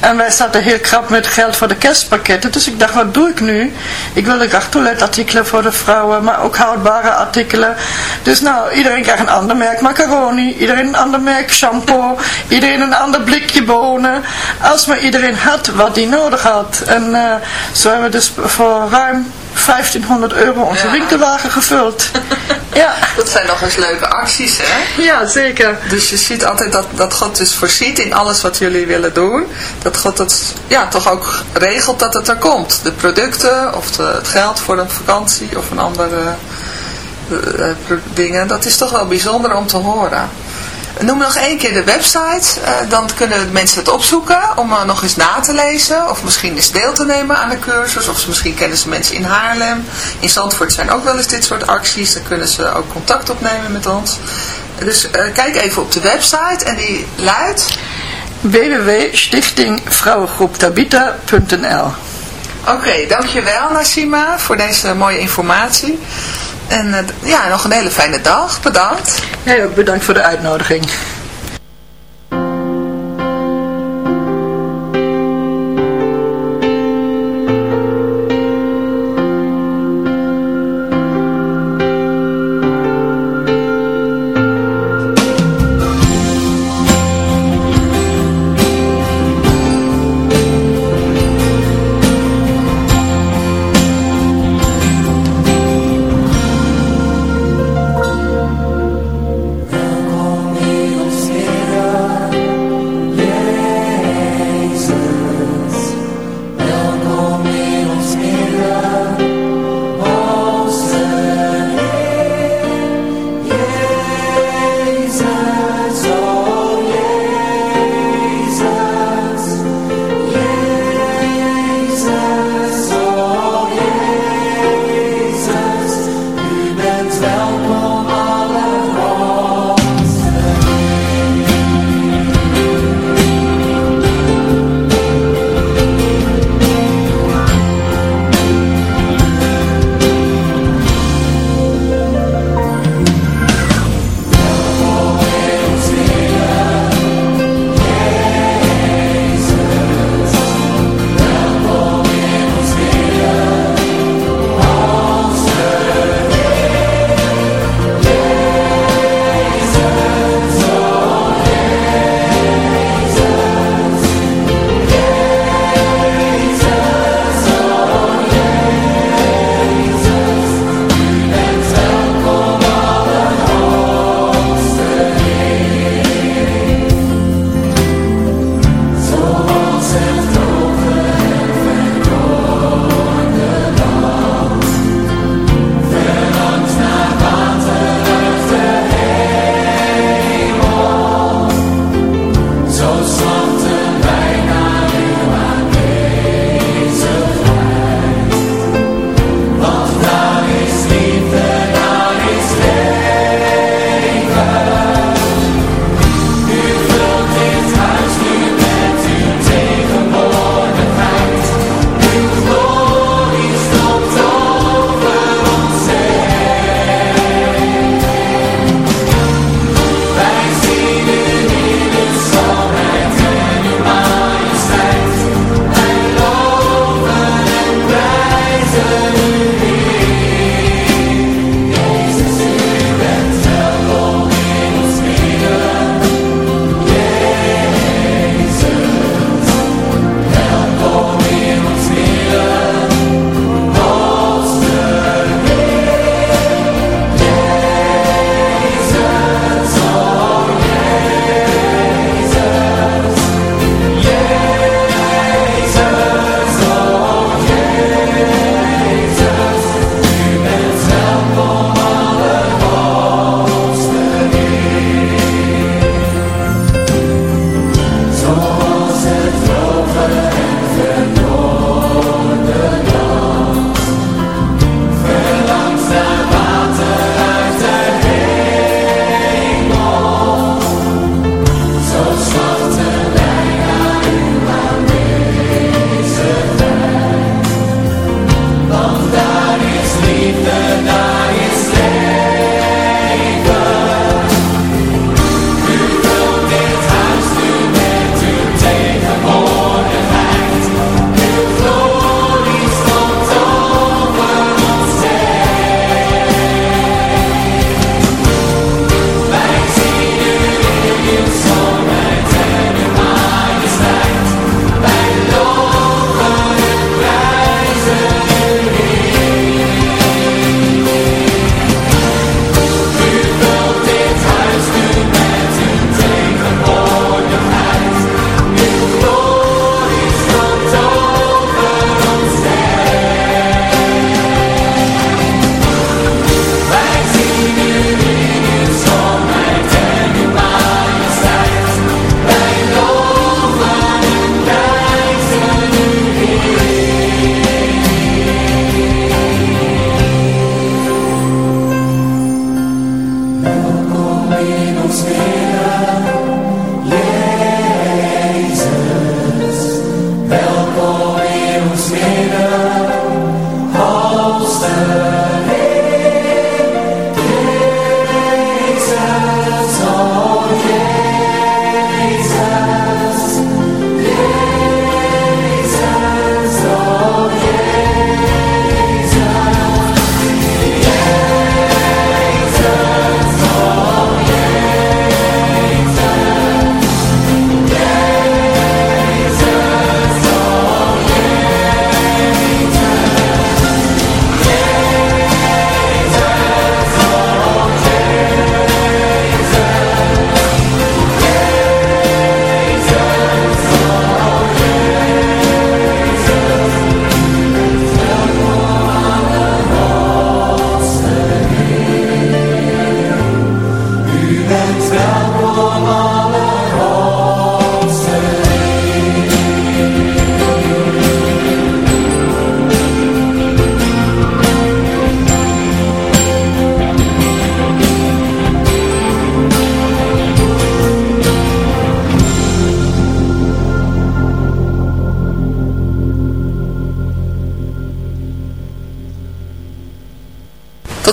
En wij zaten heel krap met geld voor de kerstpakketten. Dus ik dacht, wat doe nu? Ik wilde graag toiletartikelen voor de vrouwen, maar ook houdbare artikelen. Dus nou, iedereen krijgt een ander merk macaroni, iedereen een ander merk shampoo, iedereen een ander blikje bonen. Als maar iedereen had wat hij nodig had. En uh, zo hebben we dus voor ruim 1500 euro onze ja. winkelwagen gevuld. ja. Dat zijn nog eens leuke acties, hè? Ja, zeker. Dus je ziet altijd dat, dat God dus voorziet in alles wat jullie willen doen. Dat God het ja, toch ook regelt dat het er komt. De producten of de, het geld voor een vakantie of een andere uh, dingen. Dat is toch wel bijzonder om te horen. Noem nog één keer de website, uh, dan kunnen mensen het opzoeken om uh, nog eens na te lezen. Of misschien eens deel te nemen aan de cursus. Of misschien kennen ze mensen in Haarlem. In Zandvoort zijn ook wel eens dit soort acties. Dan kunnen ze ook contact opnemen met ons. Dus uh, kijk even op de website en die luidt... www.stichtingvrouwengroeptabita.nl Oké, okay, dankjewel Nassima voor deze mooie informatie. En uh, ja, nog een hele fijne dag. Bedankt. Jij ook bedankt voor de uitnodiging.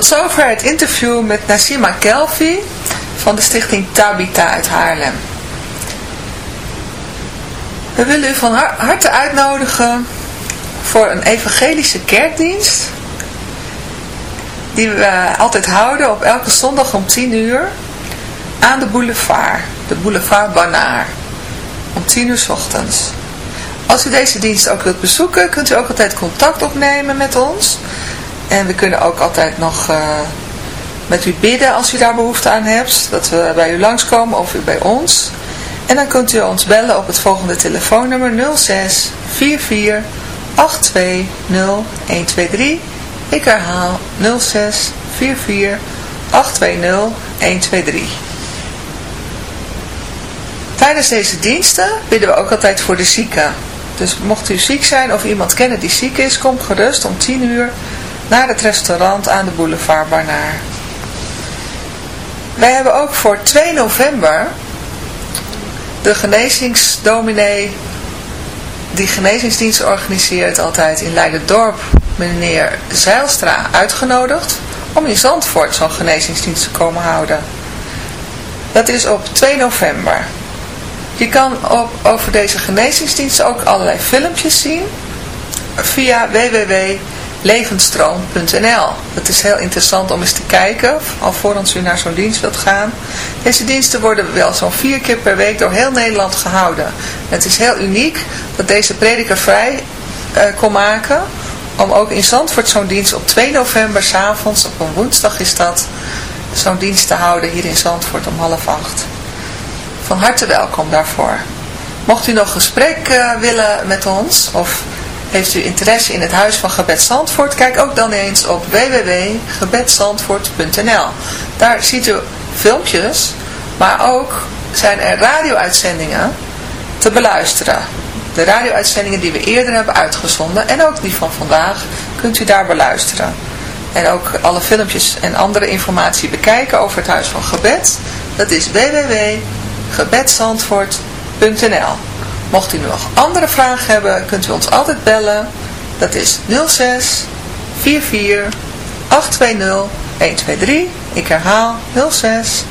Tot zover het interview met Nassima Kelfi van de stichting Tabita uit Haarlem. We willen u van harte uitnodigen voor een evangelische kerkdienst die we altijd houden op elke zondag om 10 uur aan de boulevard, de boulevard Banaar, om 10 uur s ochtends. Als u deze dienst ook wilt bezoeken, kunt u ook altijd contact opnemen met ons en we kunnen ook altijd nog uh, met u bidden als u daar behoefte aan hebt. Dat we bij u langskomen of u bij ons. En dan kunt u ons bellen op het volgende telefoonnummer 06 44 82 0123. Ik herhaal 06 44 820 123. Tijdens deze diensten bidden we ook altijd voor de zieken. Dus mocht u ziek zijn of iemand kennen die ziek is, kom gerust om 10 uur naar het restaurant aan de boulevard Barnaar. Wij hebben ook voor 2 november de genezingsdominee die genezingsdienst organiseert altijd in Leiden-dorp, meneer Zeilstra, uitgenodigd om in Zandvoort zo'n genezingsdienst te komen houden. Dat is op 2 november. Je kan op, over deze genezingsdienst ook allerlei filmpjes zien via www levensstroom.nl. Het is heel interessant om eens te kijken, alvorens u naar zo'n dienst wilt gaan. Deze diensten worden wel zo'n vier keer per week door heel Nederland gehouden. Het is heel uniek dat deze prediker vrij uh, kon maken om ook in Zandvoort zo'n dienst op 2 november s'avonds, op een woensdag is dat, zo'n dienst te houden hier in Zandvoort om half acht. Van harte welkom daarvoor. Mocht u nog gesprek uh, willen met ons of heeft u interesse in het Huis van Gebed Zandvoort? Kijk ook dan eens op www.gebedzandvoort.nl Daar ziet u filmpjes, maar ook zijn er radio-uitzendingen te beluisteren. De radio-uitzendingen die we eerder hebben uitgezonden en ook die van vandaag kunt u daar beluisteren. En ook alle filmpjes en andere informatie bekijken over het Huis van Gebed. Dat is www.gebedsandvoort.nl Mocht u nog andere vragen hebben, kunt u ons altijd bellen. Dat is 06 44 820 123. Ik herhaal 06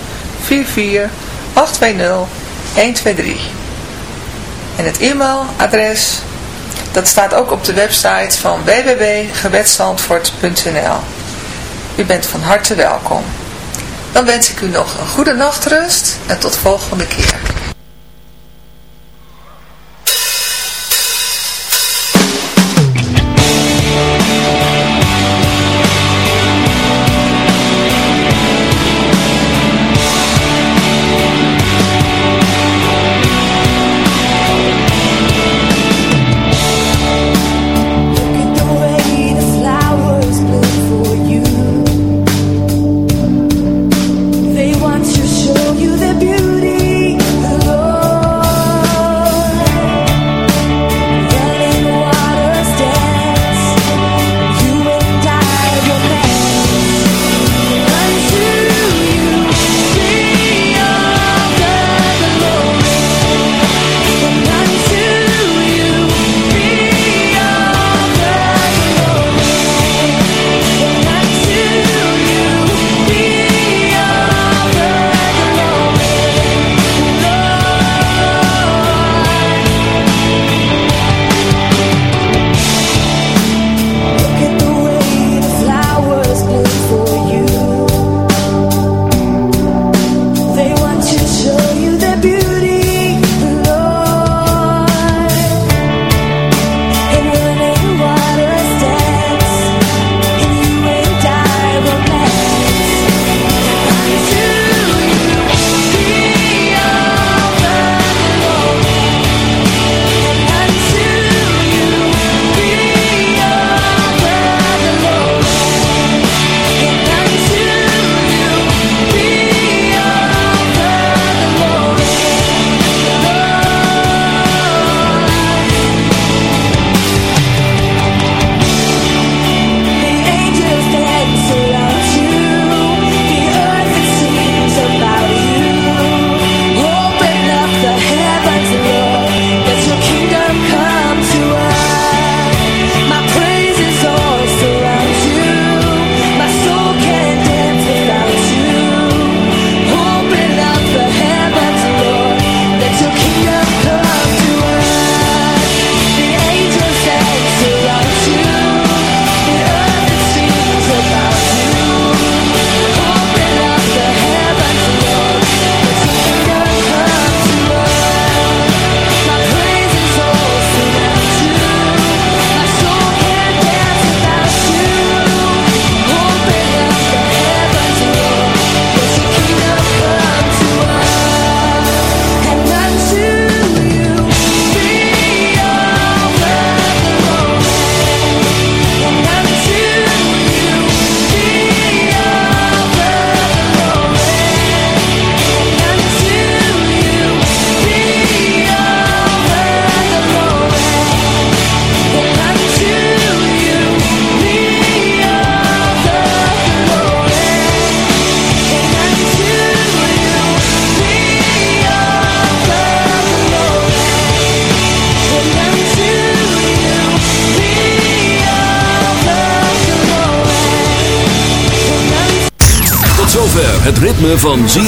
44 820 123. En het e-mailadres, dat staat ook op de website van www.gewetstandvoort.nl. U bent van harte welkom. Dan wens ik u nog een goede nachtrust en tot volgende keer.